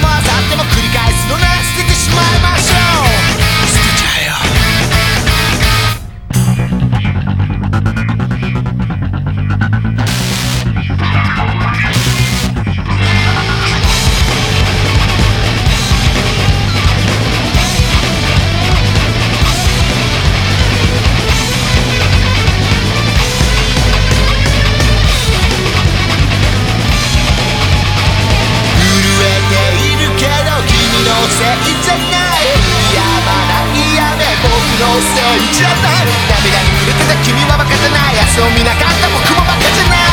も明後日も正じゃない涙に濡れてた君は負けてない。明日を見なかった僕も負けてない。